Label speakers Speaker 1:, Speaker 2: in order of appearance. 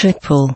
Speaker 1: triple